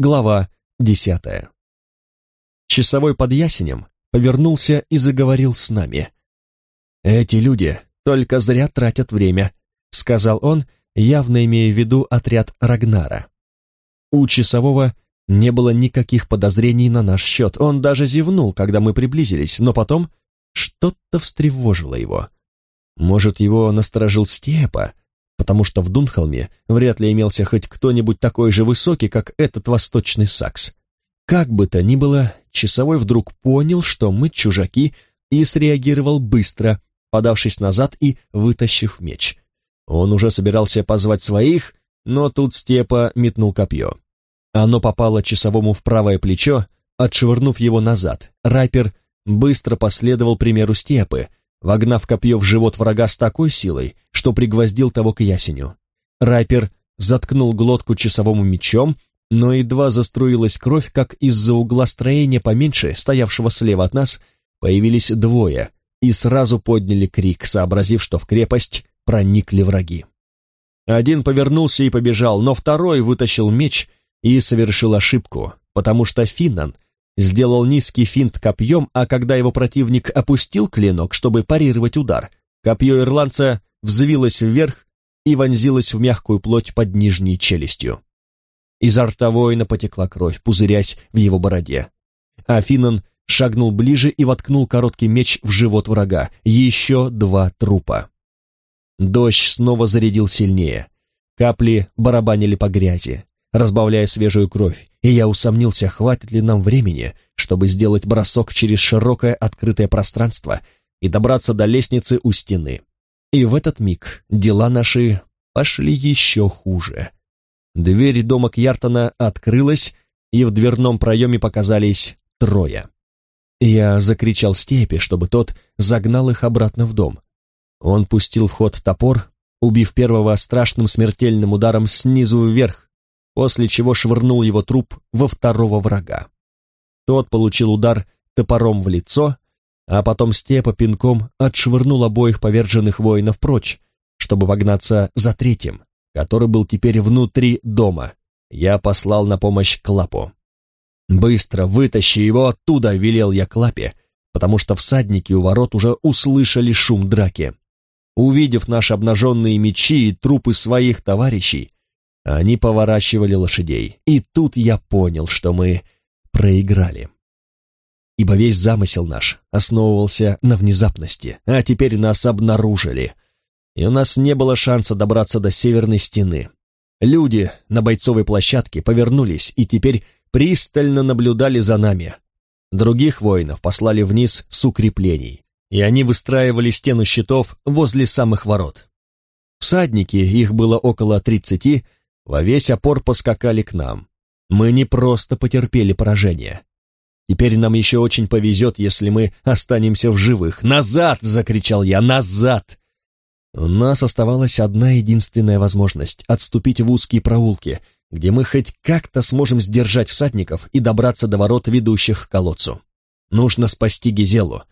Глава десятая. Часовой под ясенем повернулся и заговорил с нами. «Эти люди только зря тратят время», — сказал он, явно имея в виду отряд Рагнара. У часового не было никаких подозрений на наш счет. Он даже зевнул, когда мы приблизились, но потом что-то встревожило его. Может, его насторожил Степа, потому что в Дунхолме вряд ли имелся хоть кто-нибудь такой же высокий, как этот восточный сакс. Как бы то ни было, часовой вдруг понял, что мы чужаки, и среагировал быстро, подавшись назад и вытащив меч. Он уже собирался позвать своих, но тут Степа метнул копье. Оно попало часовому в правое плечо, отшвырнув его назад. Райпер быстро последовал примеру Степы, вогнав копье в живот врага с такой силой, что пригвоздил того к ясеню. Райпер заткнул глотку часовому мечом, но едва заструилась кровь, как из-за угла строения поменьше, стоявшего слева от нас, появились двое и сразу подняли крик, сообразив, что в крепость проникли враги. Один повернулся и побежал, но второй вытащил меч и совершил ошибку, потому что Финнан сделал низкий финт копьем, а когда его противник опустил клинок, чтобы парировать удар, копье ирландца взвилось вверх и вонзилось в мягкую плоть под нижней челюстью. Изо рта воина потекла кровь, пузырясь в его бороде. А Финнан шагнул ближе и воткнул короткий меч в живот врага. Еще два трупа. Дождь снова зарядил сильнее. Капли барабанили по грязи разбавляя свежую кровь, и я усомнился, хватит ли нам времени, чтобы сделать бросок через широкое открытое пространство и добраться до лестницы у стены. И в этот миг дела наши пошли еще хуже. Дверь дома Кьяртона открылась, и в дверном проеме показались трое. Я закричал Степе, чтобы тот загнал их обратно в дом. Он пустил в ход топор, убив первого страшным смертельным ударом снизу вверх, после чего швырнул его труп во второго врага. Тот получил удар топором в лицо, а потом Степа пинком отшвырнул обоих поверженных воинов прочь, чтобы погнаться за третьим, который был теперь внутри дома. Я послал на помощь Клапу. «Быстро вытащи его оттуда!» — велел я Клапе, потому что всадники у ворот уже услышали шум драки. Увидев наши обнаженные мечи и трупы своих товарищей, они поворачивали лошадей, и тут я понял, что мы проиграли. Ибо весь замысел наш основывался на внезапности, а теперь нас обнаружили, и у нас не было шанса добраться до северной стены. Люди на бойцовой площадке повернулись и теперь пристально наблюдали за нами. Других воинов послали вниз с укреплений, и они выстраивали стену щитов возле самых ворот. Всадники, их было около тридцати, во весь опор поскакали к нам. Мы не просто потерпели поражение. Теперь нам еще очень повезет, если мы останемся в живых. «Назад!» — закричал я. «Назад!» У нас оставалась одна единственная возможность — отступить в узкие проулки, где мы хоть как-то сможем сдержать всадников и добраться до ворот, ведущих к колодцу. Нужно спасти Гизелу.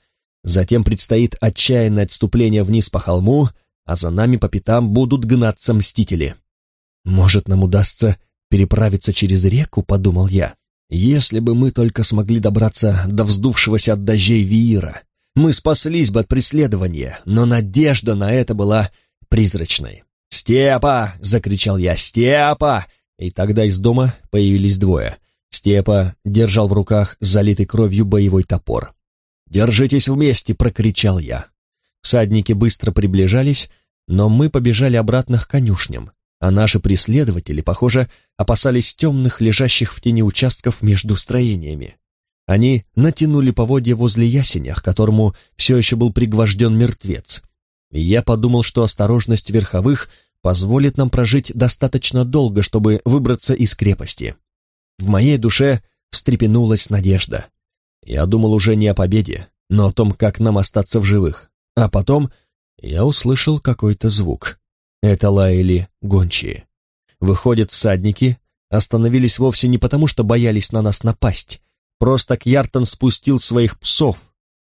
Затем предстоит отчаянное отступление вниз по холму, а за нами по пятам будут гнаться мстители. «Может, нам удастся переправиться через реку?» — подумал я. «Если бы мы только смогли добраться до вздувшегося от дождей Виира, мы спаслись бы от преследования, но надежда на это была призрачной». «Степа!» — закричал я. «Степа!» И тогда из дома появились двое. Степа держал в руках залитый кровью боевой топор. «Держитесь вместе!» — прокричал я. Всадники быстро приближались, но мы побежали обратно к конюшням а наши преследователи, похоже, опасались темных, лежащих в тени участков между строениями. Они натянули поводья возле ясеня, к которому все еще был пригвожден мертвец. И я подумал, что осторожность верховых позволит нам прожить достаточно долго, чтобы выбраться из крепости. В моей душе встрепенулась надежда. Я думал уже не о победе, но о том, как нам остаться в живых. А потом я услышал какой-то звук. Это лаяли гончие. Выходят, всадники остановились вовсе не потому, что боялись на нас напасть. Просто Кьяртон спустил своих псов.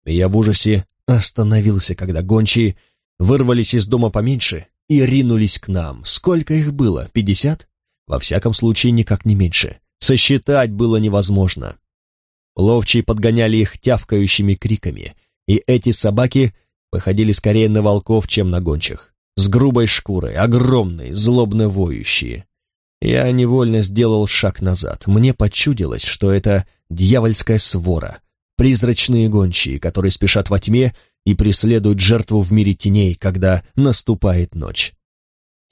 Я в ужасе остановился, когда гончие вырвались из дома поменьше и ринулись к нам. Сколько их было? Пятьдесят? Во всяком случае, никак не меньше. Сосчитать было невозможно. Ловчие подгоняли их тявкающими криками, и эти собаки походили скорее на волков, чем на гончих. С грубой шкурой, огромные, злобно воющие. Я невольно сделал шаг назад. Мне почудилось, что это дьявольская свора, призрачные гончие, которые спешат во тьме и преследуют жертву в мире теней, когда наступает ночь.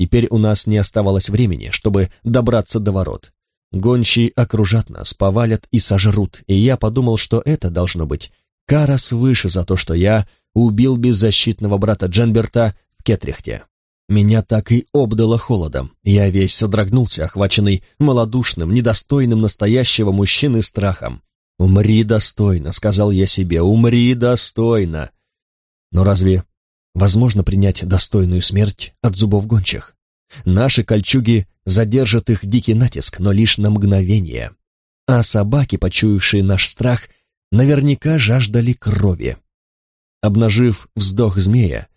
Теперь у нас не оставалось времени, чтобы добраться до ворот. Гончие окружат нас, повалят и сожрут, и я подумал, что это должно быть кара свыше за то, что я убил беззащитного брата Дженберта Кетрихте. Меня так и обдало холодом. Я весь содрогнулся, охваченный малодушным, недостойным настоящего мужчины страхом. «Умри достойно», — сказал я себе, — «умри достойно». Но разве возможно принять достойную смерть от зубов гончих? Наши кольчуги задержат их дикий натиск, но лишь на мгновение. А собаки, почуявшие наш страх, наверняка жаждали крови. Обнажив вздох змея,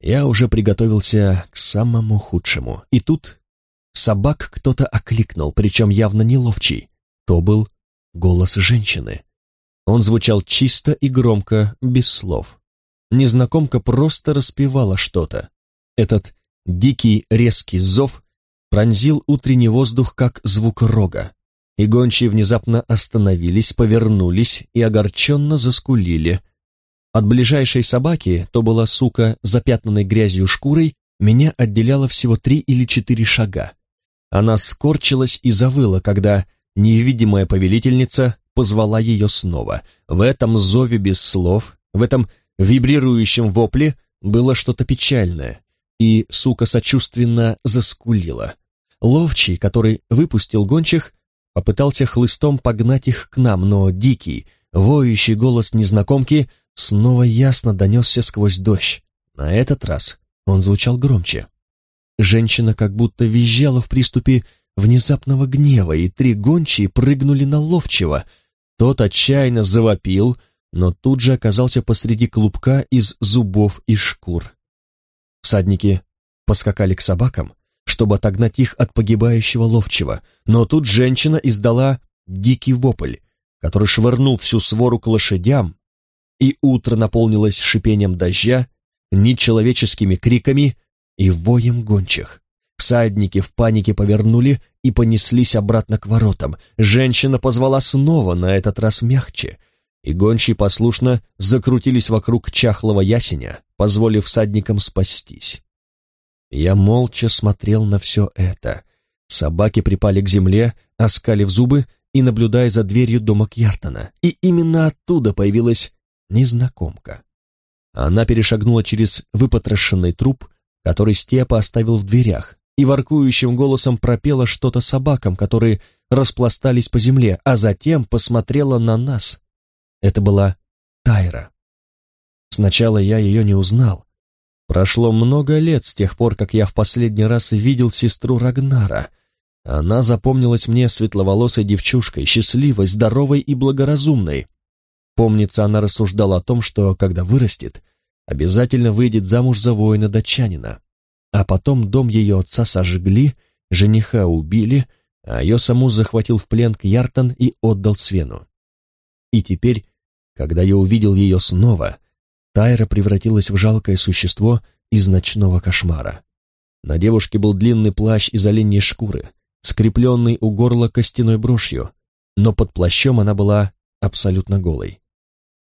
я уже приготовился к самому худшему. И тут собак кто-то окликнул, причем явно неловчий. То был голос женщины. Он звучал чисто и громко, без слов. Незнакомка просто распевала что-то. Этот дикий резкий зов пронзил утренний воздух, как звук рога. И гончие внезапно остановились, повернулись и огорченно заскулили. От ближайшей собаки, то была сука, запятнанной грязью шкурой, меня отделяло всего три или четыре шага. Она скорчилась и завыла, когда невидимая повелительница позвала ее снова. В этом зове без слов, в этом вибрирующем вопле было что-то печальное, и сука сочувственно заскулила. Ловчий, который выпустил гончих, попытался хлыстом погнать их к нам, но дикий, воющий голос незнакомки снова ясно донесся сквозь дождь. На этот раз он звучал громче. Женщина как будто визжала в приступе внезапного гнева, и три гончие прыгнули на ловчего. Тот отчаянно завопил, но тут же оказался посреди клубка из зубов и шкур. Всадники поскакали к собакам, чтобы отогнать их от погибающего ловчего, но тут женщина издала дикий вопль, который швырнул всю свору к лошадям, и утро наполнилось шипением дождя, нечеловеческими криками и воем гончих. Всадники в панике повернули и понеслись обратно к воротам. Женщина позвала снова, на этот раз мягче, и гончие послушно закрутились вокруг чахлого ясеня, позволив всадникам спастись. Я молча смотрел на все это. Собаки припали к земле, оскалив зубы и наблюдая за дверью дома Кьяртона. И именно оттуда появилась незнакомка. Она перешагнула через выпотрошенный труп, который Степа оставил в дверях, и воркующим голосом пропела что-то собакам, которые распластались по земле, а затем посмотрела на нас. Это была Тайра. Сначала я ее не узнал. Прошло много лет с тех пор, как я в последний раз видел сестру Рагнара. Она запомнилась мне светловолосой девчушкой, счастливой, здоровой и благоразумной. Помнится, она рассуждала о том, что, когда вырастет, обязательно выйдет замуж за воина-датчанина. А потом дом ее отца сожгли, жениха убили, а ее саму захватил в плен Кьяртан и отдал Свену. И теперь, когда я увидел ее снова, Тайра превратилась в жалкое существо из ночного кошмара. На девушке был длинный плащ из оленьей шкуры, скрепленный у горла костяной брошью, но под плащом она была абсолютно голой.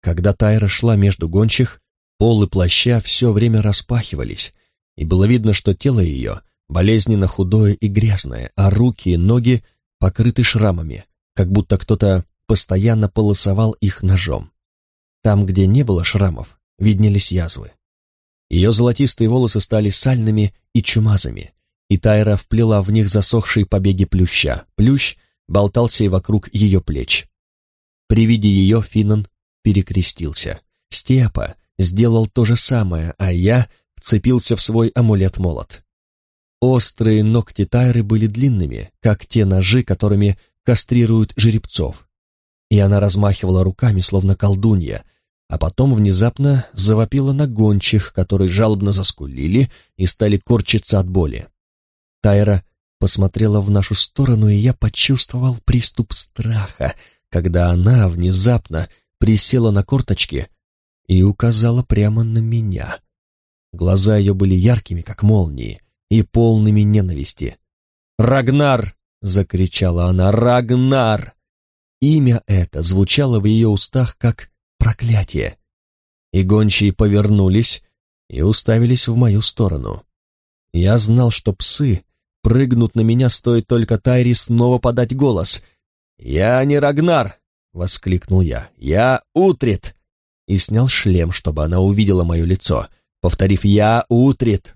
Когда Тайра шла между гончих, полы плаща все время распахивались, и было видно, что тело ее болезненно худое и грязное, а руки и ноги покрыты шрамами, как будто кто-то постоянно полосовал их ножом. Там, где не было шрамов, виднелись язвы. Ее золотистые волосы стали сальными и чумазами, и Тайра вплела в них засохшие побеги плюща. Плющ болтался и вокруг ее плеч. При виде ее Финан перекрестился. Степа сделал то же самое, а я вцепился в свой амулет-молот. Острые ногти Тайры были длинными, как те ножи, которыми кастрируют жеребцов. И она размахивала руками, словно колдунья, а потом внезапно завопила на гончих, которые жалобно заскулили и стали корчиться от боли. Тайра посмотрела в нашу сторону, и я почувствовал приступ страха, когда она внезапно присела на корточки и указала прямо на меня. Глаза ее были яркими, как молнии, и полными ненависти. «Рагнар!» — закричала она. «Рагнар!» Имя это звучало в ее устах как проклятие. И гончие повернулись и уставились в мою сторону. Я знал, что псы прыгнут на меня, стоит только Тайри снова подать голос. «Я не Рагнар!» — воскликнул я. «Я Утрит!» И снял шлем, чтобы она увидела мое лицо, повторив «Я Утрит!»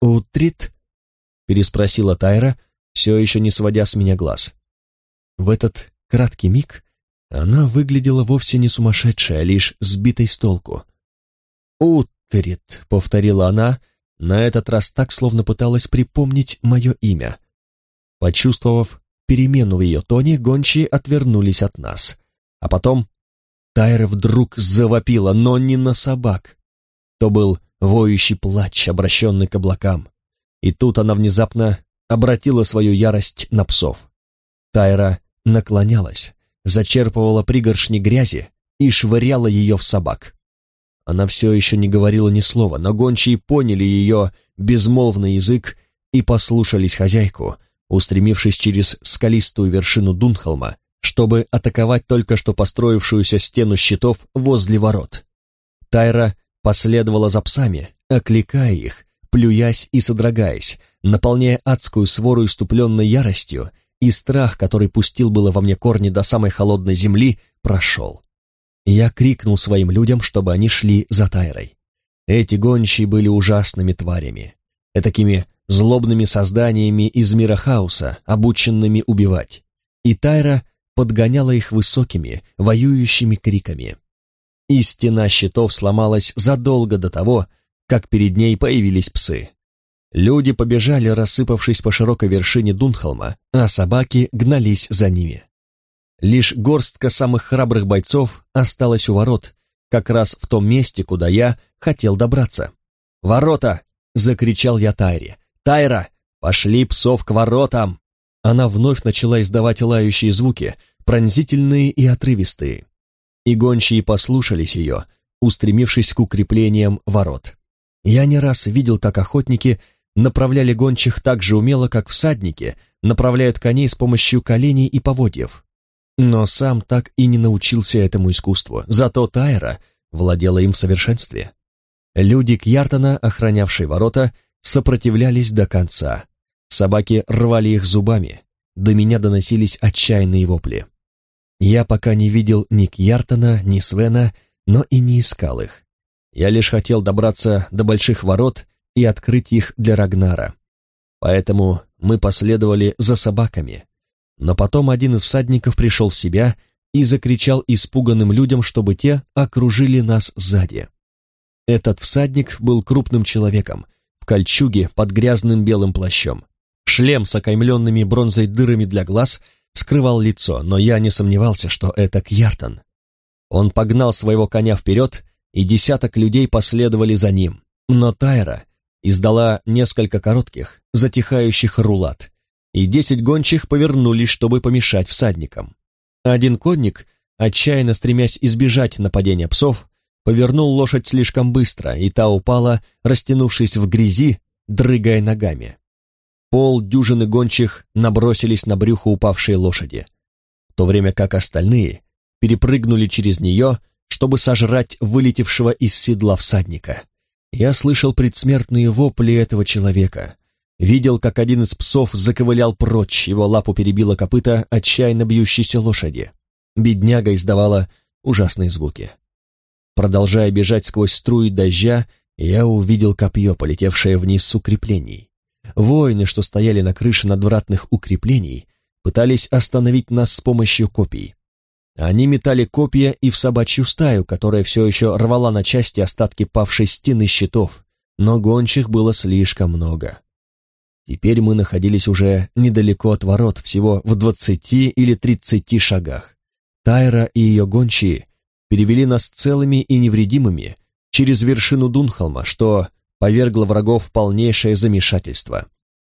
«Утрит?» — переспросила Тайра, все еще не сводя с меня глаз. В этот краткий миг она выглядела вовсе не сумасшедшей, а лишь сбитой с толку. «Утрит», — повторила она, на этот раз так, словно пыталась припомнить мое имя. Почувствовав перемену в ее тоне, гончие отвернулись от нас. А потом Тайра вдруг завопила, но не на собак. То был воющий плач, обращенный к облакам. И тут она внезапно обратила свою ярость на псов. Тайра наклонялась, зачерпывала пригоршни грязи и швыряла ее в собак. Она все еще не говорила ни слова, но гончие поняли ее безмолвный язык и послушались хозяйку, устремившись через скалистую вершину Дунхолма, чтобы атаковать только что построившуюся стену щитов возле ворот. Тайра последовала за псами, окликая их, плюясь и содрогаясь, наполняя адскую свору иступленной яростью, и страх, который пустил было во мне корни до самой холодной земли, прошел. Я крикнул своим людям, чтобы они шли за Тайрой. Эти гончие были ужасными тварями, такими злобными созданиями из мира хаоса, обученными убивать. И Тайра подгоняла их высокими, воюющими криками. И стена щитов сломалась задолго до того, как перед ней появились псы. Люди побежали, рассыпавшись по широкой вершине Дунхолма, а собаки гнались за ними. Лишь горстка самых храбрых бойцов осталась у ворот, как раз в том месте, куда я хотел добраться. «Ворота!» — закричал я Тайре. «Тайра, пошли псов к воротам!» Она вновь начала издавать лающие звуки, пронзительные и отрывистые. И гончие послушались ее, устремившись к укреплениям ворот. Я не раз видел, как охотники направляли гончих так же умело, как всадники направляют коней с помощью коленей и поводьев. Но сам так и не научился этому искусству, зато Тайра владела им в совершенстве. Люди Кьяртона, охранявшие ворота, сопротивлялись до конца. Собаки рвали их зубами, до меня доносились отчаянные вопли. Я пока не видел ни Кьяртона, ни Свена, но и не искал их. Я лишь хотел добраться до больших ворот и открыть их для Рагнара. Поэтому мы последовали за собаками. Но потом один из всадников пришел в себя и закричал испуганным людям, чтобы те окружили нас сзади. Этот всадник был крупным человеком, в кольчуге под грязным белым плащом. Шлем с окаймленными бронзой дырами для глаз скрывал лицо, но я не сомневался, что это Кьяртон. Он погнал своего коня вперед, и десяток людей последовали за ним. Но Тайра издала несколько коротких, затихающих рулат, и десять гончих повернулись, чтобы помешать всадникам. Один конник, отчаянно стремясь избежать нападения псов, повернул лошадь слишком быстро, и та упала, растянувшись в грязи, дрыгая ногами. Пол дюжины гончих набросились на брюхо упавшей лошади, в то время как остальные перепрыгнули через нее, чтобы сожрать вылетевшего из седла всадника. Я слышал предсмертные вопли этого человека. Видел, как один из псов заковылял прочь, его лапу перебило копыта отчаянно бьющейся лошади. Бедняга издавала ужасные звуки. Продолжая бежать сквозь струи дождя, я увидел копье, полетевшее вниз с укреплений. Воины, что стояли на крыше надвратных укреплений, пытались остановить нас с помощью копий. Они метали копья и в собачью стаю, которая все еще рвала на части остатки павшей стены щитов, но гончих было слишком много. Теперь мы находились уже недалеко от ворот, всего в двадцати или тридцати шагах. Тайра и ее гончие перевели нас целыми и невредимыми через вершину Дунхолма, что повергло врагов в полнейшее замешательство.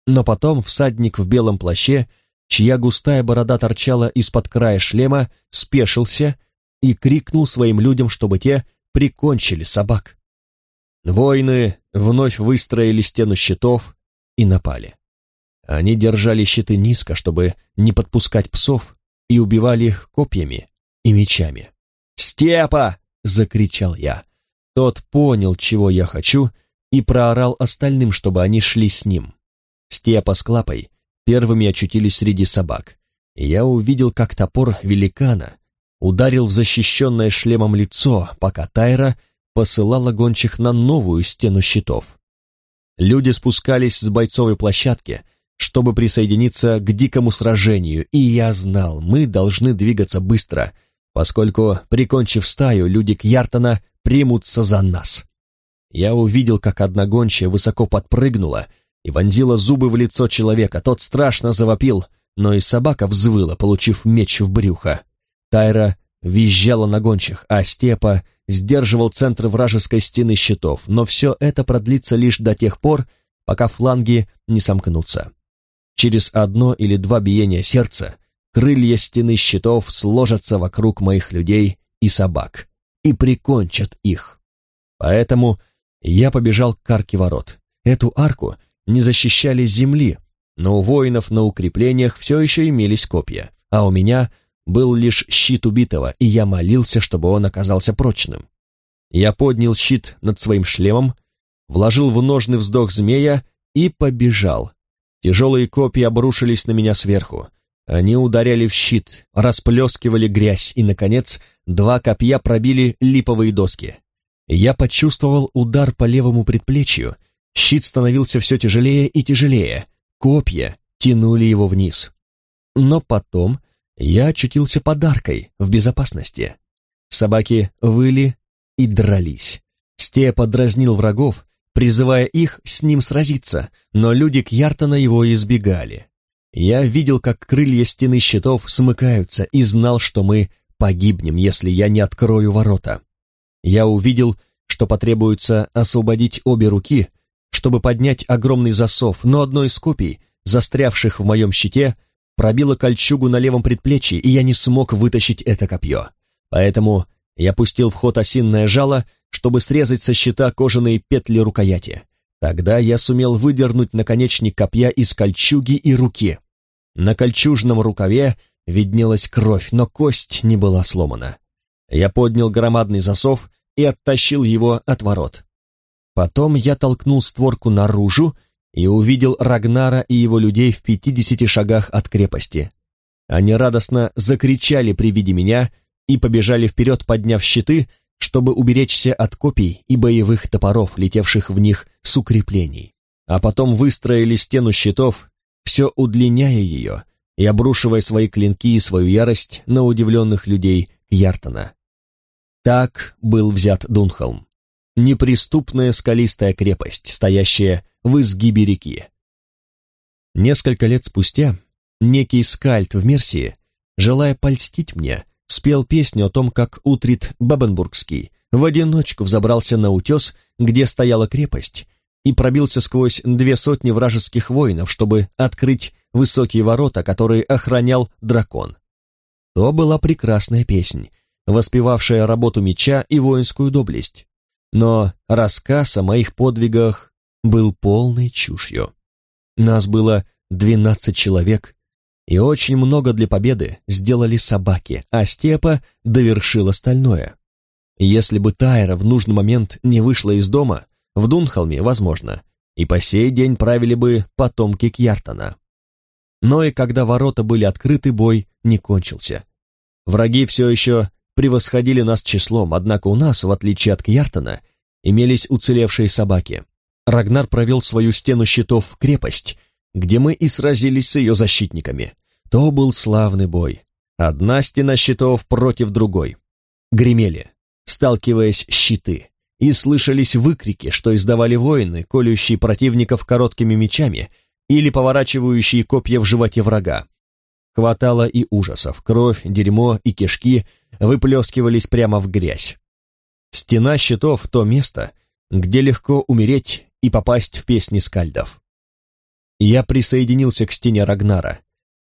Но потом всадник в белом плаще, чья густая борода торчала из-под края шлема, спешился и крикнул своим людям, чтобы те прикончили собак. Воины вновь выстроили стену щитов и напали. Они держали щиты низко, чтобы не подпускать псов, и убивали их копьями и мечами. «Степа!» — закричал я. Тот понял, чего я хочу, и проорал остальным, чтобы они шли с ним. Степа с Клапой первыми очутились среди собак, я увидел, как топор великана ударил в защищенное шлемом лицо, пока Тайра посылала гончих на новую стену щитов. Люди спускались с бойцовой площадки, чтобы присоединиться к дикому сражению, и я знал, мы должны двигаться быстро, поскольку, прикончив стаю, люди Кьяртона примутся за нас. Я увидел, как одна гончая высоко подпрыгнула и вонзила зубы в лицо человека. Тот страшно завопил, но и собака взвыла, получив меч в брюхо. Тайра визжала на гончих, а Степа сдерживал центр вражеской стены щитов, но все это продлится лишь до тех пор, пока фланги не сомкнутся. Через одно или два биения сердца крылья стены щитов сложатся вокруг моих людей и собак и прикончат их. Поэтому я побежал к арке ворот. Эту арку не защищали земли, но у воинов на укреплениях все еще имелись копья, а у меня был лишь щит убитого, и я молился, чтобы он оказался прочным. Я поднял щит над своим шлемом, вложил в ножный вздох змея и побежал. Тяжелые копья обрушились на меня сверху. Они ударяли в щит, расплескивали грязь, и, наконец, два копья пробили липовые доски. Я почувствовал удар по левому предплечью, щит становился все тяжелее и тяжелее, копья тянули его вниз. Но потом я очутился подаркой в безопасности. Собаки выли и дрались. Степа дразнил врагов, призывая их с ним сразиться, но люди Кьяртона его избегали. Я видел, как крылья стены щитов смыкаются и знал, что мы погибнем, если я не открою ворота. Я увидел, что потребуется освободить обе руки, чтобы поднять огромный засов, но одно из копий, застрявших в моем щите, пробило кольчугу на левом предплечье, и я не смог вытащить это копье. Поэтому я пустил в ход осинное жало, чтобы срезать со щита кожаные петли рукояти. Тогда я сумел выдернуть наконечник копья из кольчуги и руки. На кольчужном рукаве виднелась кровь, но кость не была сломана. Я поднял громадный засов и оттащил его от ворот. Потом я толкнул створку наружу и увидел Рагнара и его людей в пятидесяти шагах от крепости. Они радостно закричали при виде меня и побежали вперед, подняв щиты, чтобы уберечься от копий и боевых топоров, летевших в них с укреплений. А потом выстроили стену щитов все удлиняя ее и обрушивая свои клинки и свою ярость на удивленных людей Яртона. Так был взят Дунхолм, неприступная скалистая крепость, стоящая в изгибе реки. Несколько лет спустя некий скальд в Мерсии, желая польстить мне, спел песню о том, как Утрит Бабенбургский в одиночку взобрался на утес, где стояла крепость, и пробился сквозь две сотни вражеских воинов, чтобы открыть высокие ворота, которые охранял дракон. То была прекрасная песнь, воспевавшая работу меча и воинскую доблесть. Но рассказ о моих подвигах был полной чушью. Нас было двенадцать человек, и очень много для победы сделали собаки, а Степа довершил остальное. Если бы Тайра в нужный момент не вышла из дома, в Дунхолме, возможно, и по сей день правили бы потомки Кьяртона. Но и когда ворота были открыты, бой не кончился. Враги все еще превосходили нас числом, однако у нас, в отличие от Кьяртона, имелись уцелевшие собаки. Рагнар провел свою стену щитов в крепость, где мы и сразились с ее защитниками. То был славный бой. Одна стена щитов против другой. Гремели, сталкиваясь щиты и слышались выкрики, что издавали воины, колющие противников короткими мечами или поворачивающие копья в животе врага. Хватало и ужасов, кровь, дерьмо и кишки выплескивались прямо в грязь. Стена щитов — то место, где легко умереть и попасть в песни скальдов. Я присоединился к стене Рагнара,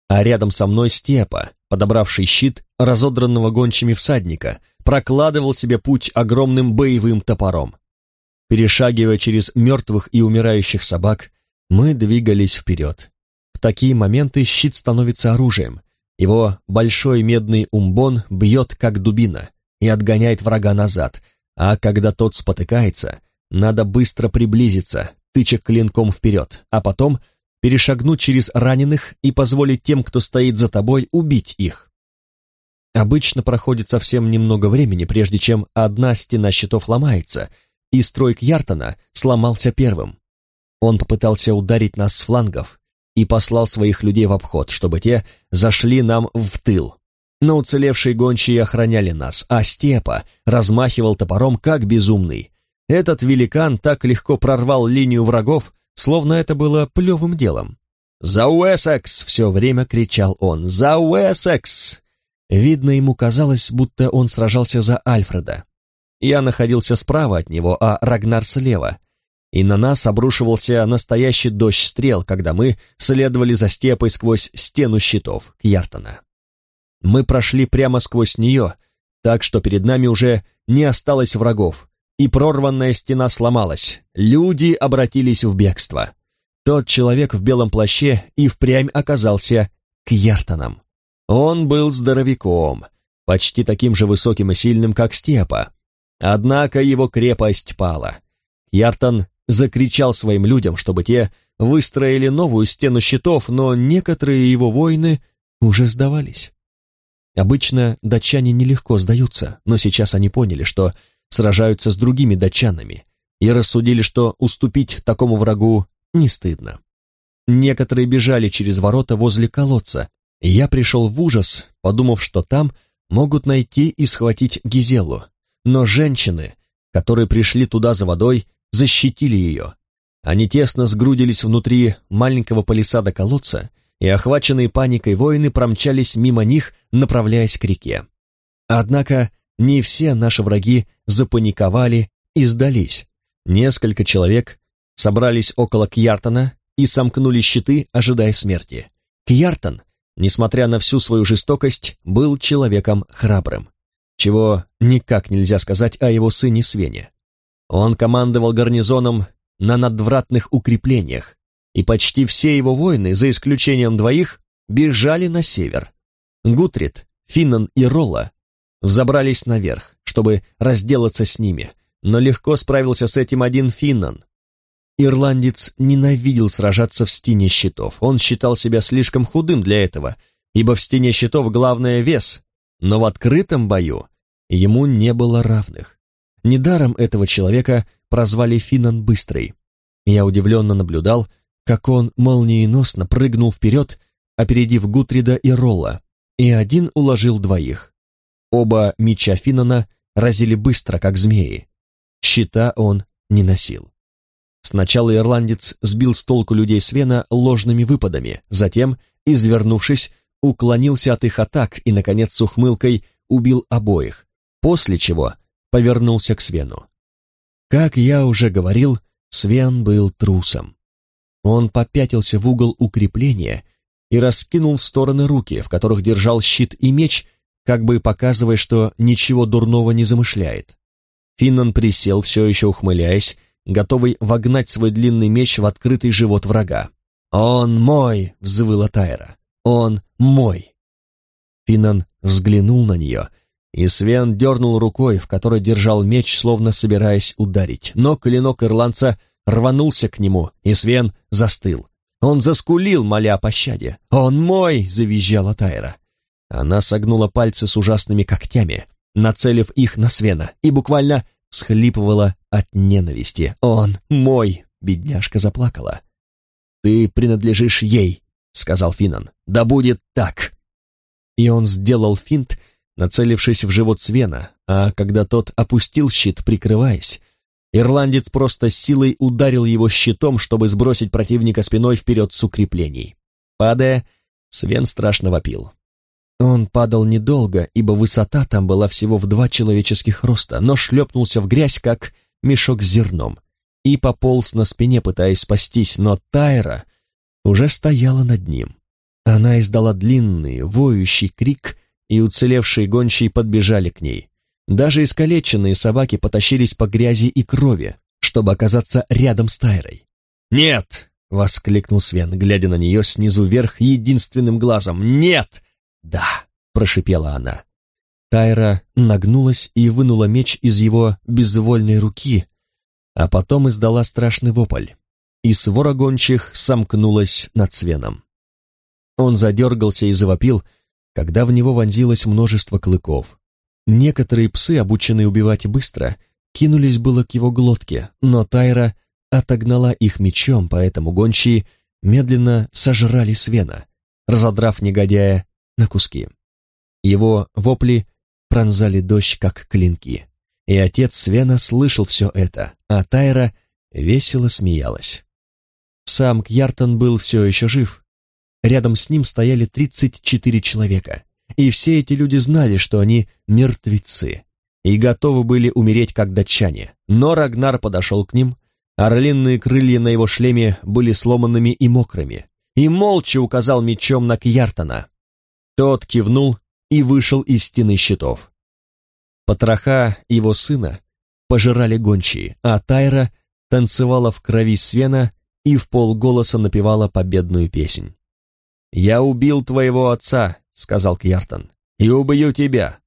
а рядом со мной Степа, подобравший щит разодранного гончими всадника, прокладывал себе путь огромным боевым топором. Перешагивая через мертвых и умирающих собак, мы двигались вперед. В такие моменты щит становится оружием. Его большой медный умбон бьет, как дубина, и отгоняет врага назад, а когда тот спотыкается, надо быстро приблизиться, тыча клинком вперед, а потом перешагнуть через раненых и позволить тем, кто стоит за тобой, убить их. Обычно проходит совсем немного времени, прежде чем одна стена щитов ломается, и строй Кьяртона сломался первым. Он попытался ударить нас с флангов и послал своих людей в обход, чтобы те зашли нам в тыл. Но уцелевшие гончие охраняли нас, а Степа размахивал топором как безумный. Этот великан так легко прорвал линию врагов, словно это было плевым делом. «За Уэссекс!» — все время кричал он. «За Уэссекс!» Видно, ему казалось, будто он сражался за Альфреда. Я находился справа от него, а Рагнар слева, и на нас обрушивался настоящий дождь стрел, когда мы следовали за степой сквозь стену щитов Кьяртона. Мы прошли прямо сквозь нее, так что перед нами уже не осталось врагов, и прорванная стена сломалась. Люди обратились в бегство. Тот человек в белом плаще и впрямь оказался Кьяртоном. Он был здоровяком, почти таким же высоким и сильным, как Степа. Однако его крепость пала. Кьяртон закричал своим людям, чтобы те выстроили новую стену щитов, но некоторые его воины уже сдавались. Обычно датчане нелегко сдаются, но сейчас они поняли, что сражаются с другими датчанами, и рассудили, что уступить такому врагу не стыдно. Некоторые бежали через ворота возле колодца, я пришел в ужас, подумав, что там могут найти и схватить Гизелу. Но женщины, которые пришли туда за водой, защитили ее. Они тесно сгрудились внутри маленького палисада колодца, и охваченные паникой воины промчались мимо них, направляясь к реке. Однако не все наши враги запаниковали и сдались. Несколько человек собрались около Кьяртона и сомкнули щиты, ожидая смерти. Кьяртон, несмотря на всю свою жестокость, был человеком храбрым, чего никак нельзя сказать о его сыне Свене. Он командовал гарнизоном на надвратных укреплениях, и почти все его воины, за исключением двоих, бежали на север. Гутрид, Финнан и Ролла взобрались наверх, чтобы разделаться с ними, но легко справился с этим один Финнан. Ирландец ненавидел сражаться в стене щитов, он считал себя слишком худым для этого, ибо в стене щитов главное вес, но в открытом бою ему не было равных. Недаром этого человека прозвали Финнан Быстрый. Я удивленно наблюдал, как он молниеносно прыгнул вперед, опередив Гутрида и Ролла, и один уложил двоих. Оба меча Финнана разили быстро, как змеи. Щита он не носил. Сначала ирландец сбил с толку людей Свена ложными выпадами, затем, извернувшись, уклонился от их атак и, наконец, с ухмылкой убил обоих, после чего повернулся к Свену. Как я уже говорил, Свен был трусом. Он попятился в угол укрепления и раскинул в стороны руки, в которых держал щит и меч, как бы показывая, что ничего дурного не замышляет. Финнан присел, все еще ухмыляясь, готовый вогнать свой длинный меч в открытый живот врага. «Он мой!» — взвыла Тайра. «Он мой!» Финнан взглянул на нее, и Свен дернул рукой, в которой держал меч, словно собираясь ударить. Но клинок ирландца рванулся к нему, и Свен застыл. Он заскулил, моля о пощаде. «Он мой!» — завизжала Тайра. Она согнула пальцы с ужасными когтями, нацелив их на Свена, и буквально схлипывала от ненависти. «Он мой!» — бедняжка заплакала. «Ты принадлежишь ей», — сказал Финан. «Да будет так!» И он сделал финт, нацелившись в живот Свена, а когда тот опустил щит, прикрываясь, ирландец просто силой ударил его щитом, чтобы сбросить противника спиной вперед с укреплений. Падая, Свен страшно вопил. Он падал недолго, ибо высота там была всего в два человеческих роста, но шлепнулся в грязь, как мешок с зерном, и пополз на спине, пытаясь спастись, но Тайра уже стояла над ним. Она издала длинный, воющий крик, и уцелевшие гончие подбежали к ней. Даже искалеченные собаки потащились по грязи и крови, чтобы оказаться рядом с Тайрой. «Нет!» — воскликнул Свен, глядя на нее снизу вверх единственным глазом. «Нет!» «Да!» — прошипела она. Тайра нагнулась и вынула меч из его безвольной руки, а потом издала страшный вопль, и свора гончих сомкнулась над Свеном. Он задергался и завопил, когда в него вонзилось множество клыков. Некоторые псы, обученные убивать быстро, кинулись было к его глотке, но Тайра отогнала их мечом, поэтому гончие медленно сожрали Свена, разодрав негодяя на куски. Его вопли пронзали дождь, как клинки. И отец Свена слышал все это, а Тайра весело смеялась. Сам Кьяртон был все еще жив, Рядом с ним стояли 34 человека, и все эти люди знали, что они мертвецы, и готовы были умереть как датчане. Но Рагнар подошел к ним, орлиные крылья на его шлеме были сломанными и мокрыми, и молча указал мечом на Кьяртона. Тот кивнул и вышел из стены щитов. Потроха его сына пожирали гончие, а Тайра танцевала в крови Свена и в полголоса напевала победную песнь. «Я убил твоего отца», — сказал Кьяртон, — «и убью тебя».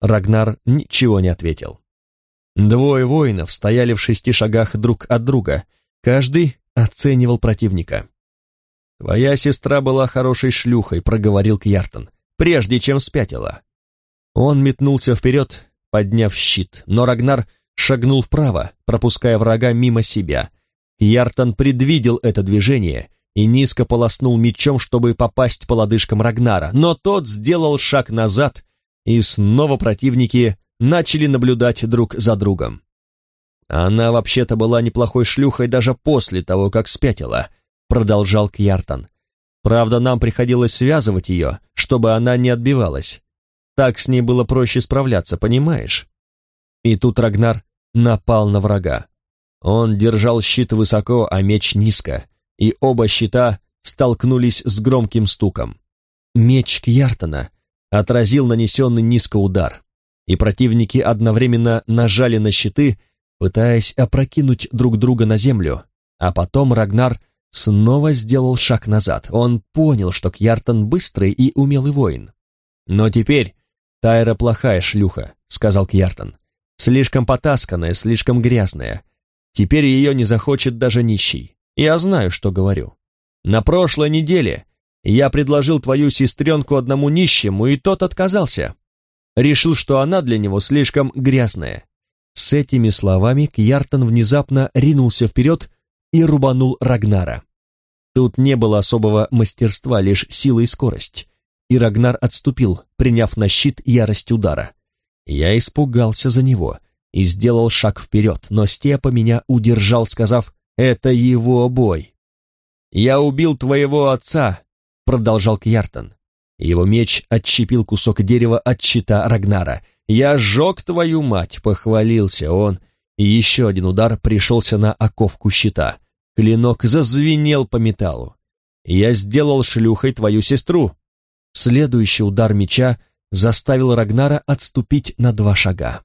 Рагнар ничего не ответил. Двое воинов стояли в шести шагах друг от друга, каждый оценивал противника. «Твоя сестра была хорошей шлюхой», — проговорил Кьяртон, прежде чем спятила. Он метнулся вперед, подняв щит, но Рагнар шагнул вправо, пропуская врага мимо себя. Кьяртон предвидел это движение и низко полоснул мечом, чтобы попасть по лодыжкам Рагнара, но тот сделал шаг назад, и снова противники начали наблюдать друг за другом. «Она вообще-то была неплохой шлюхой даже после того, как спятила», — продолжал Кьяртан. «Правда, нам приходилось связывать ее, чтобы она не отбивалась. Так с ней было проще справляться, понимаешь?» И тут Рагнар напал на врага. Он держал щит высоко, а меч низко, и оба щита столкнулись с громким стуком. Меч Кьяртона отразил нанесенный низко удар, и противники одновременно нажали на щиты, пытаясь опрокинуть друг друга на землю, а потом Рагнар снова сделал шаг назад. Он понял, что Кьяртон быстрый и умелый воин. «Но теперь Тайра плохая шлюха», — сказал Кьяртон. «Слишком потасканная, слишком грязная. Теперь ее не захочет даже нищий. Я знаю, что говорю. На прошлой неделе я предложил твою сестренку одному нищему, и тот отказался. Решил, что она для него слишком грязная. С этими словами Кьяртон внезапно ринулся вперед и рубанул Рагнара. Тут не было особого мастерства, лишь сила и скорость. И Рагнар отступил, приняв на щит ярость удара. Я испугался за него и сделал шаг вперед, но Степа меня удержал, сказав это его бой. «Я убил твоего отца», — продолжал Кьяртон. Его меч отщепил кусок дерева от щита Рагнара. «Я сжег твою мать», — похвалился он, и еще один удар пришелся на оковку щита. Клинок зазвенел по металлу. «Я сделал шлюхой твою сестру». Следующий удар меча заставил Рагнара отступить на два шага.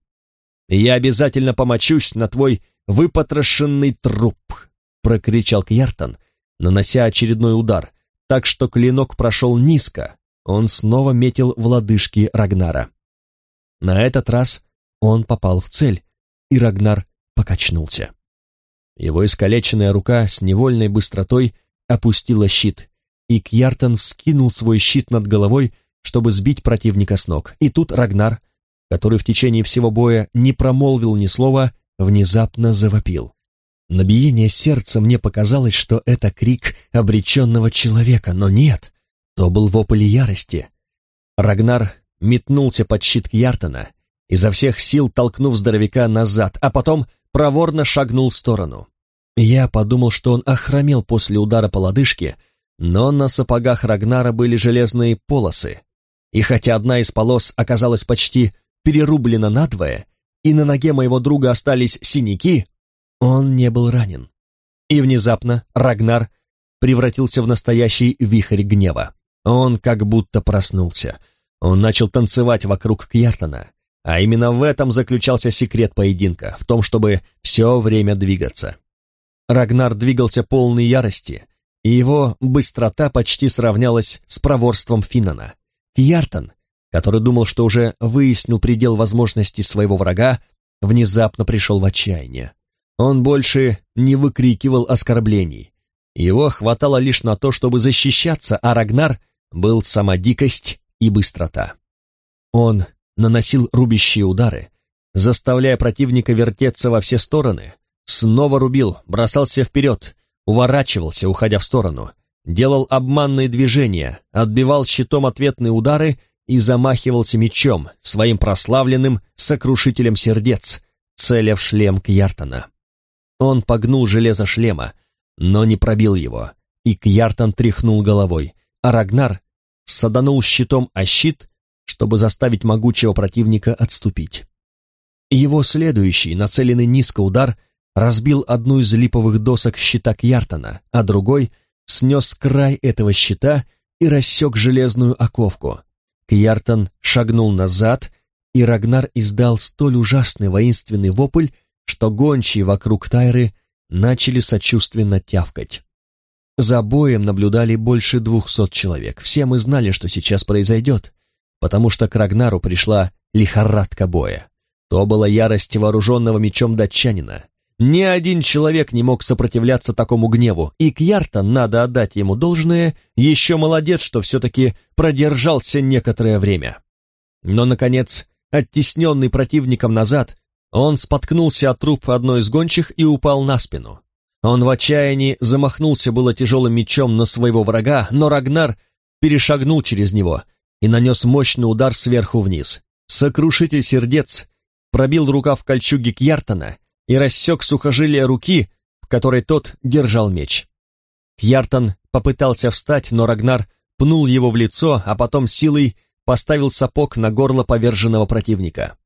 «Я обязательно помочусь на твой выпотрошенный труп!» — прокричал Кьяртон, нанося очередной удар, так что клинок прошел низко. Он снова метил в лодыжки Рагнара. На этот раз он попал в цель, и Рагнар покачнулся. Его искалеченная рука с невольной быстротой опустила щит, и Кьяртон вскинул свой щит над головой, чтобы сбить противника с ног. И тут Рагнар, который в течение всего боя не промолвил ни слова, внезапно завопил. На биение сердца мне показалось, что это крик обреченного человека, но нет, то был вопль ярости. Рагнар метнулся под щит Кьяртона, изо всех сил толкнув здоровяка назад, а потом проворно шагнул в сторону. Я подумал, что он охромел после удара по лодыжке, но на сапогах Рагнара были железные полосы, и хотя одна из полос оказалась почти перерублена надвое, и на ноге моего друга остались синяки, он не был ранен. И внезапно Рагнар превратился в настоящий вихрь гнева. Он как будто проснулся. Он начал танцевать вокруг Кьяртона. А именно в этом заключался секрет поединка, в том, чтобы все время двигаться. Рагнар двигался полной ярости, и его быстрота почти сравнялась с проворством Финнана. Кьяртон, который думал, что уже выяснил предел возможностей своего врага, внезапно пришел в отчаяние. Он больше не выкрикивал оскорблений. Его хватало лишь на то, чтобы защищаться, а Рагнар был сама дикость и быстрота. Он наносил рубящие удары, заставляя противника вертеться во все стороны, снова рубил, бросался вперед, уворачивался, уходя в сторону, делал обманные движения, отбивал щитом ответные удары и замахивался мечом, своим прославленным сокрушителем сердец, целя в шлем Кьяртона. Он погнул железо шлема, но не пробил его, и Кьяртон тряхнул головой, а Рагнар саданул щитом о щит чтобы заставить могучего противника отступить. Его следующий, нацеленный низко удар, разбил одну из липовых досок щита Кьяртона, а другой снес край этого щита и рассек железную оковку. Кьяртон шагнул назад, и Рагнар издал столь ужасный воинственный вопль, что гончие вокруг Тайры начали сочувственно тявкать. За боем наблюдали больше двухсот человек. Все мы знали, что сейчас произойдет потому что к Рагнару пришла лихорадка боя. То была ярость вооруженного мечом датчанина. Ни один человек не мог сопротивляться такому гневу, и Кьяртан, надо отдать ему должное, еще молодец, что все-таки продержался некоторое время. Но, наконец, оттесненный противником назад, он споткнулся от труп одной из гончих и упал на спину. Он в отчаянии замахнулся было тяжелым мечом на своего врага, но Рагнар перешагнул через него — и нанес мощный удар сверху вниз. Сокрушитель сердец пробил рукав кольчуги Кьяртона и рассек сухожилие руки, в которой тот держал меч. Кьяртон попытался встать, но Рагнар пнул его в лицо, а потом силой поставил сапог на горло поверженного противника.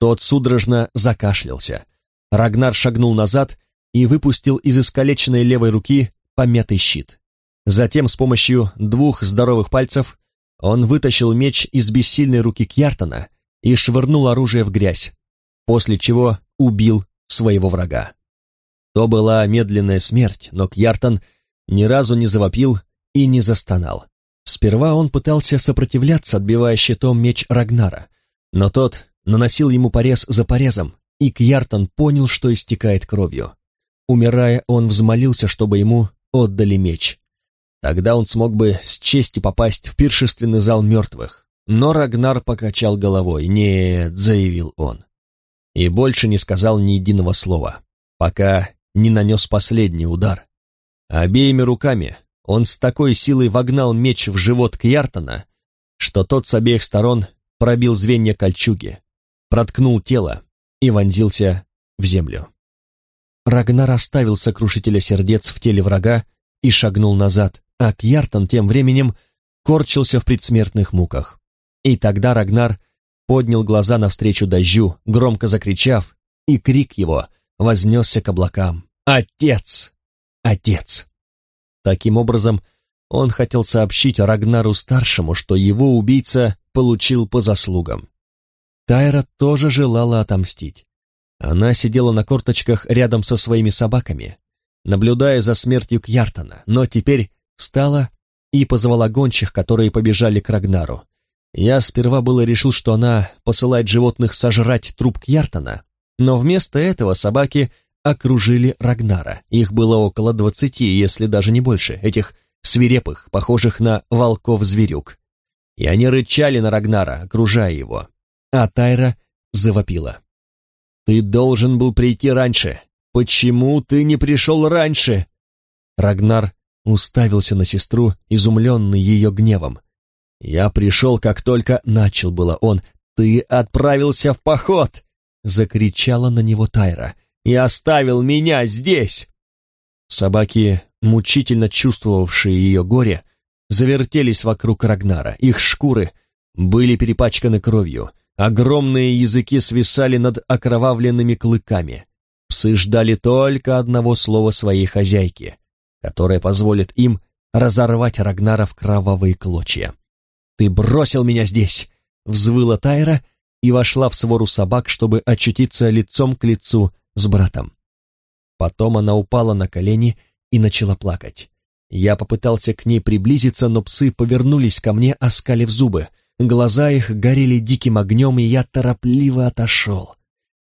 Тот судорожно закашлялся. Рагнар шагнул назад и выпустил из искалеченной левой руки помятый щит. Затем с помощью двух здоровых пальцев он вытащил меч из бессильной руки Кьяртона и швырнул оружие в грязь, после чего убил своего врага. То была медленная смерть, но Кьяртон ни разу не завопил и не застонал. Сперва он пытался сопротивляться, отбивая щитом меч Рагнара, но тот наносил ему порез за порезом, и Кьяртон понял, что истекает кровью. Умирая, он взмолился, чтобы ему отдали меч. Тогда он смог бы с честью попасть в пиршественный зал мертвых. Но Рагнар покачал головой. «Нет», — заявил он. И больше не сказал ни единого слова, пока не нанес последний удар. Обеими руками он с такой силой вогнал меч в живот Кьяртона, что тот с обеих сторон пробил звенья кольчуги, проткнул тело и вонзился в землю. Рагнар оставил сокрушителя сердец в теле врага и шагнул назад, а Кьяртан тем временем корчился в предсмертных муках. И тогда Рагнар поднял глаза навстречу дождю, громко закричав, и крик его вознесся к облакам. «Отец! Отец!» Таким образом, он хотел сообщить Рагнару-старшему, что его убийца получил по заслугам. Тайра тоже желала отомстить. Она сидела на корточках рядом со своими собаками, наблюдая за смертью Кьяртана, но теперь встала и позвала гончих, которые побежали к Рагнару. Я сперва было решил, что она посылает животных сожрать труп Кьяртана, но вместо этого собаки окружили Рагнара. Их было около двадцати, если даже не больше, этих свирепых, похожих на волков-зверюк. И они рычали на Рагнара, окружая его. А Тайра завопила. «Ты должен был прийти раньше. Почему ты не пришел раньше?» Рагнар уставился на сестру, изумленный ее гневом. «Я пришел, как только начал было он. Ты отправился в поход!» Закричала на него Тайра. «И оставил меня здесь!» Собаки, мучительно чувствовавшие ее горе, завертелись вокруг Рагнара. Их шкуры были перепачканы кровью. Огромные языки свисали над окровавленными клыками. Псы ждали только одного слова своей хозяйки. которое позволит им разорвать Рагнара в кровавые клочья. «Ты бросил меня здесь!» — взвыла Тайра и вошла в свору собак, чтобы очутиться лицом к лицу с братом. Потом она упала на колени и начала плакать. Я попытался к ней приблизиться, но псы повернулись ко мне, оскалив зубы. Глаза их горели диким огнем, и я торопливо отошел.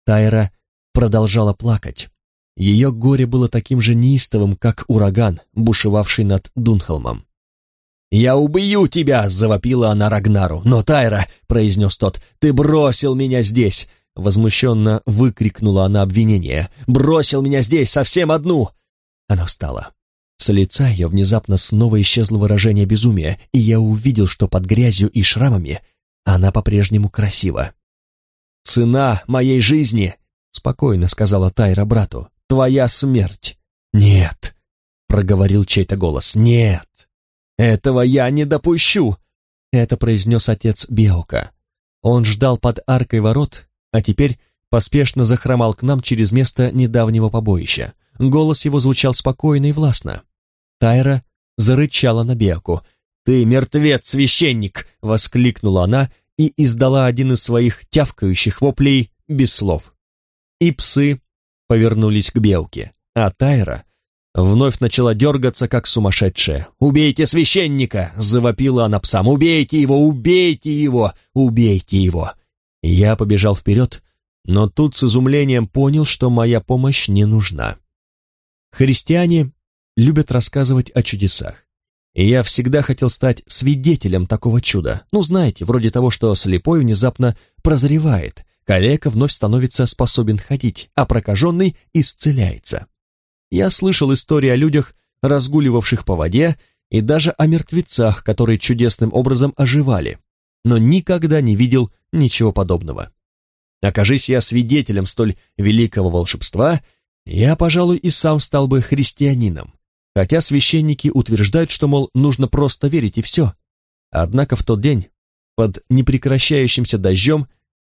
Тайра продолжала плакать. Ее горе было таким же неистовым, как ураган, бушевавший над Дунхолмом. «Я убью тебя!» — завопила она Рагнару. «Но, Тайра!» — произнес тот. «Ты бросил меня здесь!» Возмущенно выкрикнула она обвинение. «Бросил меня здесь, совсем одну!» Она встала. С лица ее внезапно снова исчезло выражение безумия, и я увидел, что под грязью и шрамами она по-прежнему красива. «Цена моей жизни!» — спокойно сказала Тайра брату. «Твоя смерть!» «Нет!» — проговорил чей-то голос. «Нет! Этого я не допущу!» Это произнес отец Биока. Он ждал под аркой ворот, а теперь поспешно захромал к нам через место недавнего побоища. Голос его звучал спокойно и властно. Тайра зарычала на Беоку. «Ты мертвец, священник!» — воскликнула она и издала один из своих тявкающих воплей без слов. И псы повернулись к Белке, а Тайра вновь начала дергаться, как сумасшедшая. «Убейте священника!» — завопила она псам. «Убейте его! Убейте его! Убейте его!» Я побежал вперед, но тут с изумлением понял, что моя помощь не нужна. Христиане любят рассказывать о чудесах. И я всегда хотел стать свидетелем такого чуда. Ну, знаете, вроде того, что слепой внезапно прозревает, калека вновь становится способен ходить, а прокаженный исцеляется. Я слышал истории о людях, разгуливавших по воде, и даже о мертвецах, которые чудесным образом оживали, но никогда не видел ничего подобного. Окажись я свидетелем столь великого волшебства, я, пожалуй, и сам стал бы христианином, хотя священники утверждают, что, мол, нужно просто верить и все. Однако в тот день, под непрекращающимся дождем,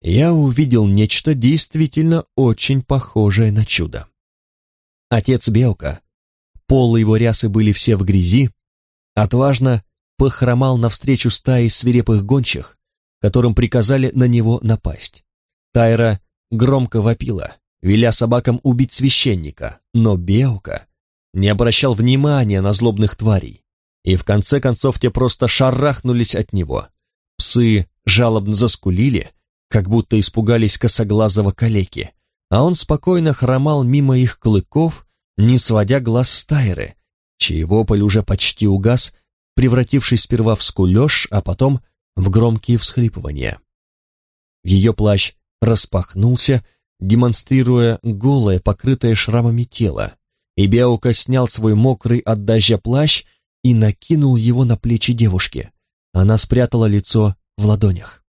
я увидел нечто действительно очень похожее на чудо. Отец Белка, полы его рясы были все в грязи, отважно похромал навстречу стае свирепых гончих, которым приказали на него напасть. Тайра громко вопила, веля собакам убить священника, но Беука не обращал внимания на злобных тварей, и в конце концов те просто шарахнулись от него. Псы жалобно заскулили, как будто испугались косоглазого калеки, а он спокойно хромал мимо их клыков, не сводя глаз с Тайры, чей вопль уже почти угас, превратившись сперва в скулеж, а потом в громкие всхлипывания. Ее плащ распахнулся, демонстрируя голое, покрытое шрамами тело, и Беука снял свой мокрый от дождя плащ и накинул его на плечи девушки. Она спрятала лицо в ладонях.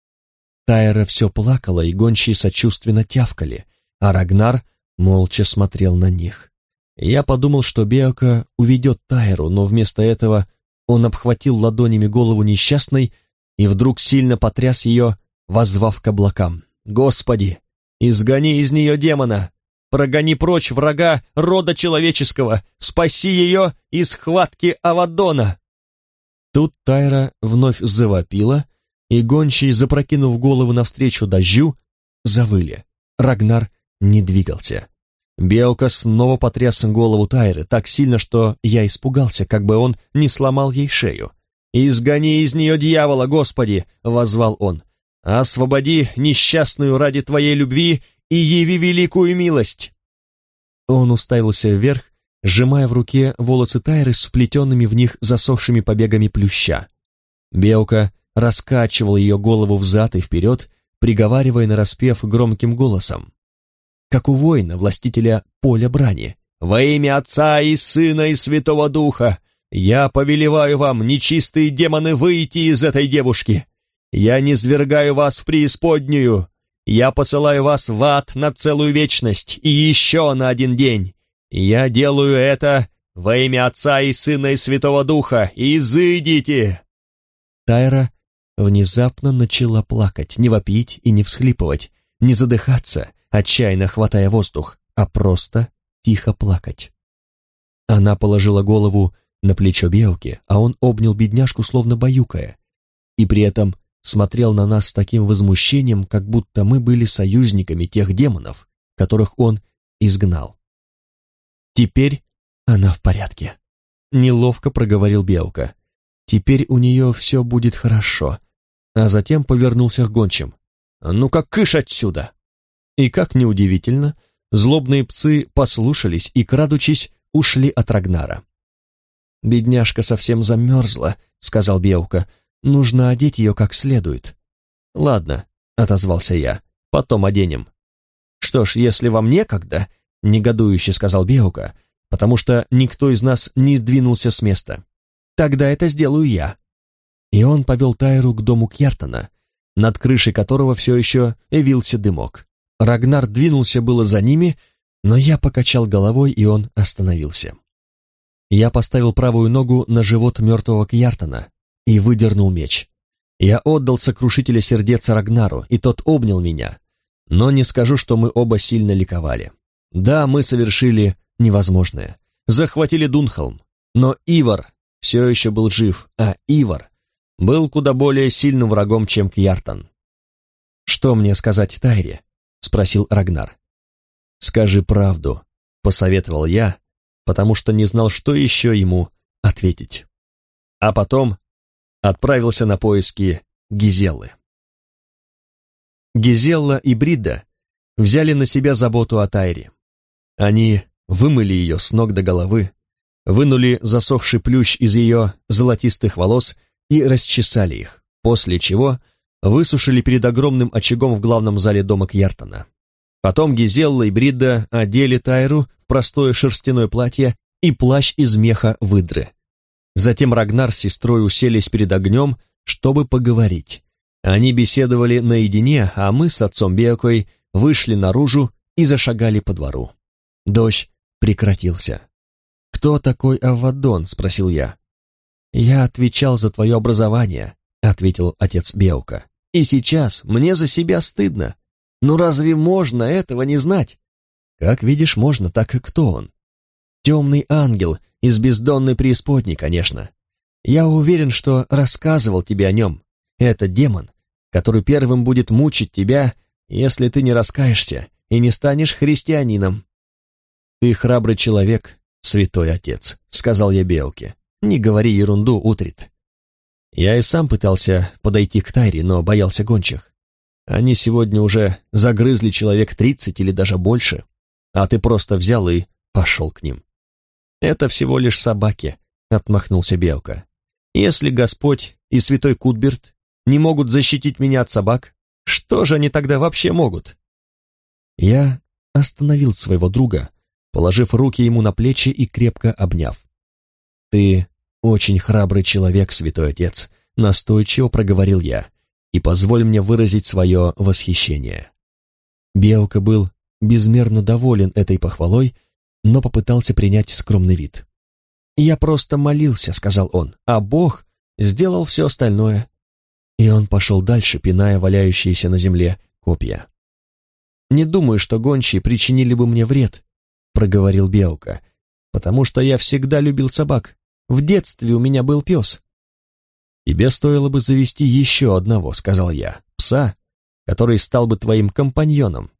Тайра все плакала, и гончие сочувственно тявкали, а Рагнар молча смотрел на них. Я подумал, что Беока уведет Тайру, но вместо этого он обхватил ладонями голову несчастной и вдруг сильно потряс ее, возвав к облакам. «Господи, изгони из нее демона! Прогони прочь врага рода человеческого! Спаси ее из схватки Авадона!» Тут Тайра вновь завопила, и гончие, запрокинув голову навстречу дождю, завыли. Рагнар не двигался. Белка снова потряс голову Тайры так сильно, что я испугался, как бы он не сломал ей шею. «Изгони из нее дьявола, Господи!» — возвал он. «Освободи несчастную ради Твоей любви и яви великую милость!» Он уставился вверх, сжимая в руке волосы Тайры с вплетенными в них засохшими побегами плюща. Белка раскачивал ее голову взад и вперед, приговаривая нараспев громким голосом как у воина, властителя поля брани. «Во имя Отца и Сына и Святого Духа я повелеваю вам, нечистые демоны, выйти из этой девушки. Я не свергаю вас в преисподнюю. Я посылаю вас в ад на целую вечность и еще на один день. Я делаю это во имя Отца и Сына и Святого Духа. Изыдите!» Тайра внезапно начала плакать, не вопить и не всхлипывать, не задыхаться, отчаянно хватая воздух, а просто тихо плакать. Она положила голову на плечо белки, а он обнял бедняжку, словно баюкая, и при этом смотрел на нас с таким возмущением, как будто мы были союзниками тех демонов, которых он изгнал. Теперь она в порядке. Неловко проговорил Белка. Теперь у нее все будет хорошо. А затем повернулся к гончим. «Ну-ка, кыш отсюда!» И как неудивительно, злобные псы послушались и, крадучись, ушли от Рагнара. «Бедняжка совсем замерзла», — сказал Беука. «Нужно одеть ее как следует». «Ладно», — отозвался я, — «потом оденем». «Что ж, если вам некогда», — негодующе сказал Беука, «потому что никто из нас не двинулся с места. Тогда это сделаю я». И он повел Тайру к дому Кьяртона, над крышей которого все еще явился дымок. Рагнар двинулся было за ними, но я покачал головой, и он остановился. Я поставил правую ногу на живот мертвого Кьяртона и выдернул меч. Я отдал сокрушителя сердец Рагнару, и тот обнял меня. Но не скажу, что мы оба сильно ликовали. Да, мы совершили невозможное. Захватили Дунхолм. Но Ивар все еще был жив, а Ивар был куда более сильным врагом, чем Кьяртан. «Что мне сказать Тайре?» — спросил Рагнар. «Скажи правду», — посоветовал я, потому что не знал, что еще ему ответить. А потом отправился на поиски Гизеллы. Гизелла и Бридда взяли на себя заботу о Тайре. Они вымыли ее с ног до головы, вынули засохший плющ из ее золотистых волос и расчесали их, после чего высушили перед огромным очагом в главном зале дома Кьяртона. Потом Гизелла и Бридда одели Тайру в простое шерстяное платье и плащ из меха выдры. Затем Рагнар с сестрой уселись перед огнем, чтобы поговорить. Они беседовали наедине, а мы с отцом Беокой вышли наружу и зашагали по двору. Дождь прекратился. «Кто такой Авадон?» — спросил я. «Я отвечал за твое образование», — ответил отец Беука. «И сейчас мне за себя стыдно. Но разве можно этого не знать? Как видишь, можно, так и кто он? Темный ангел из бездонной преисподней, конечно. Я уверен, что рассказывал тебе о нем. Это демон, который первым будет мучить тебя, если ты не раскаешься и не станешь христианином. Ты храбрый человек, святой отец, сказал я Белке. Не говори ерунду, Утрит. Я и сам пытался подойти к Тайре, но боялся гончих. Они сегодня уже загрызли человек тридцать или даже больше, а ты просто взял и пошел к ним. Это всего лишь собаки, отмахнулся Белка. Если Господь и святой Кутберт не могут защитить меня от собак, что же они тогда вообще могут? Я остановил своего друга, положив руки ему на плечи и крепко обняв. Ты очень храбрый человек, святой отец, настойчиво проговорил я и позволь мне выразить свое восхищение». Белка был безмерно доволен этой похвалой, но попытался принять скромный вид. «Я просто молился», — сказал он, — «а Бог сделал все остальное». И он пошел дальше, пиная валяющиеся на земле копья. «Не думаю, что гончие причинили бы мне вред», — проговорил Белка, «потому что я всегда любил собак. В детстве у меня был пес. «Тебе стоило бы завести еще одного», — сказал я, — «пса, который стал бы твоим компаньоном».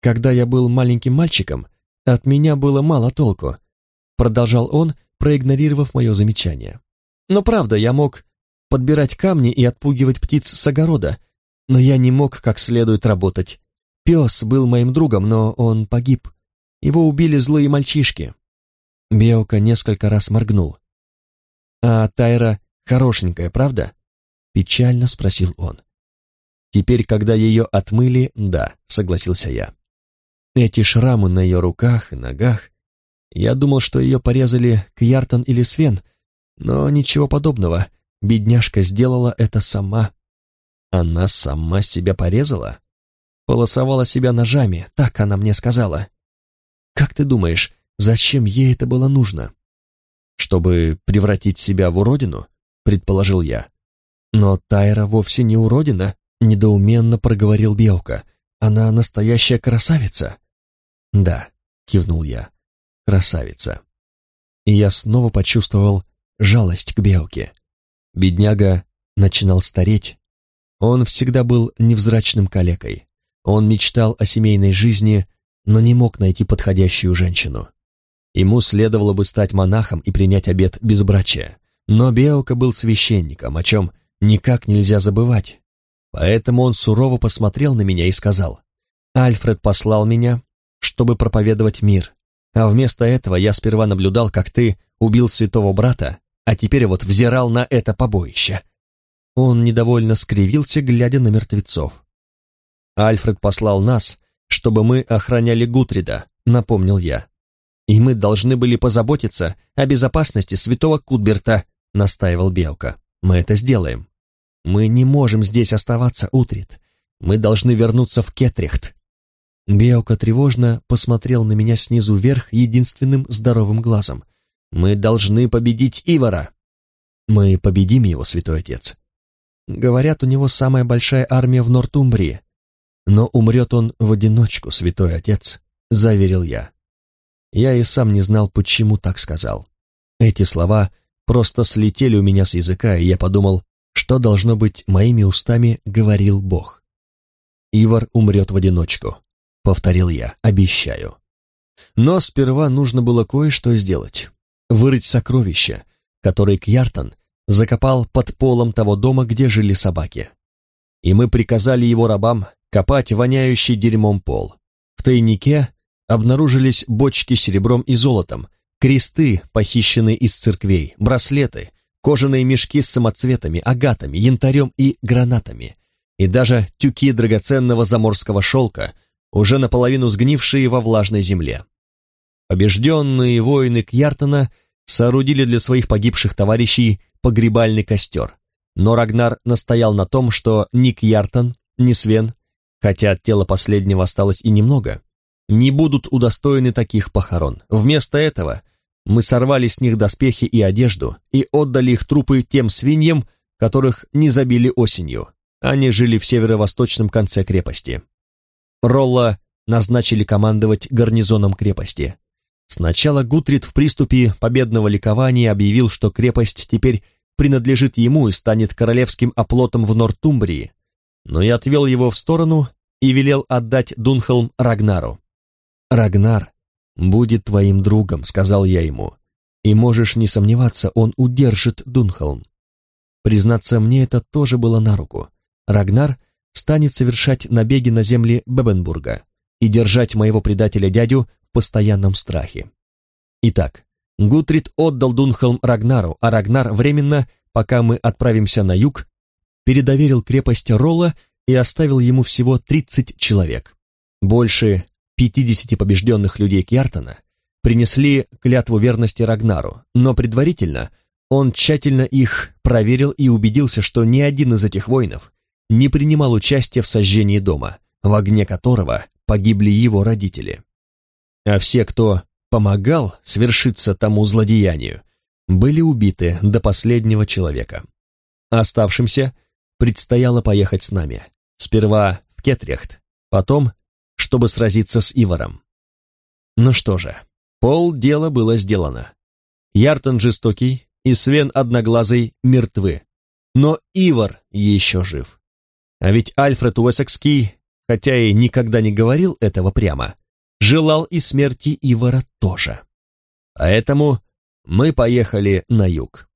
«Когда я был маленьким мальчиком, от меня было мало толку», — продолжал он, проигнорировав мое замечание. «Но правда, я мог подбирать камни и отпугивать птиц с огорода, но я не мог как следует работать. Пес был моим другом, но он погиб. Его убили злые мальчишки». Беока несколько раз моргнул. «А Тайра Хорошенькая, правда?» Печально спросил он. «Теперь, когда ее отмыли, да», — согласился я. Эти шрамы на ее руках и ногах. Я думал, что ее порезали Кьяртан или Свен, но ничего подобного. Бедняжка сделала это сама. Она сама себя порезала? Полосовала себя ножами, так она мне сказала. Как ты думаешь, зачем ей это было нужно? Чтобы превратить себя в уродину? предположил я. Но Тайра вовсе не уродина, недоуменно проговорил Белка. Она настоящая красавица. Да, кивнул я. Красавица. и я снова почувствовал жалость к Беоке. Бедняга начинал стареть. Он всегда был невзрачным калекой. Он мечтал о семейной жизни, но не мог найти подходящую женщину. Ему следовало бы стать монахом и принять обет безбрачия. Но Беока был священником, о чем никак нельзя забывать. Поэтому он сурово посмотрел на меня и сказал, «Альфред послал меня, чтобы проповедовать мир, а вместо этого я сперва наблюдал, как ты убил святого брата, а теперь вот взирал на это побоище». Он недовольно скривился, глядя на мертвецов. «Альфред послал нас, чтобы мы охраняли Гутрида», — напомнил я. «И мы должны были позаботиться о безопасности святого Кутберта», — настаивал Белка. «Мы это сделаем». «Мы не можем здесь оставаться, Утрит. Мы должны вернуться в Кетрехт». Беока тревожно посмотрел на меня снизу вверх единственным здоровым глазом. «Мы должны победить Ивара!» «Мы победим его, святой отец!» «Говорят, у него самая большая армия в Нортумбрии. Но умрет он в одиночку, святой отец», — заверил я. Я и сам не знал, почему так сказал. Эти слова просто слетели у меня с языка, и я подумал, что, должно быть, моими устами говорил Бог. Ивар умрет в одиночку повторил я, обещаю. Но сперва нужно было кое-что сделать. Вырыть сокровища, которые Кьяртан закопал под полом того дома, где жили собаки. И мы приказали его рабам копать воняющий дерьмом пол. В тайнике обнаружились бочки с серебром и золотом, кресты, похищенные из церквей, браслеты, кожаные мешки с самоцветами, агатами, янтарем и гранатами, и даже тюки драгоценного заморского шелка, уже наполовину сгнившие во влажной земле. Побежденные воины Кьяртона соорудили для своих погибших товарищей погребальный костер, но Рагнар настоял на том, что ни Кьяртон, ни Свен, хотя от тела последнего осталось и немного, не будут удостоены таких похорон. Вместо этого мы сорвали с них доспехи и одежду и отдали их трупы тем свиньям, которых не забили осенью. Они жили в северо-восточном конце крепости. Ролла назначили командовать гарнизоном крепости. Сначала Гутрид в приступе победного ликования объявил, что крепость теперь принадлежит ему и станет королевским оплотом в Нортумбрии, но я отвел его в сторону и велел отдать Дунхолм Рагнару. «Рагнар будет твоим другом», — сказал я ему, — «и можешь не сомневаться, он удержит Дунхолм». Признаться, мне это тоже было на руку. Рагнар станет совершать набеги на земли Бебенбурга и держать моего предателя-дядю в постоянном страхе. Итак, Гутрид отдал Дунхолм Рагнару, а Рагнар временно, пока мы отправимся на юг, передоверил крепость Ролла и оставил ему всего 30 человек. Больше 50 побежденных людей Кьяртона принесли клятву верности Рагнару, но предварительно он тщательно их проверил и убедился, что ни один из этих воинов не принимал участия в сожжении дома, в огне которого погибли его родители. А все, кто помогал свершиться тому злодеянию, были убиты до последнего человека. Оставшимся предстояло поехать с нами. Сперва в Кетрехт, потом, чтобы сразиться с Иваром. Ну что же, полдела было сделано. Яртон жестокий и Свен одноглазый мертвы, но Ивар еще жив. А ведь Альфред Уэссекский, хотя и никогда не говорил этого прямо, желал и смерти Ивара тоже. Поэтому мы поехали на юг.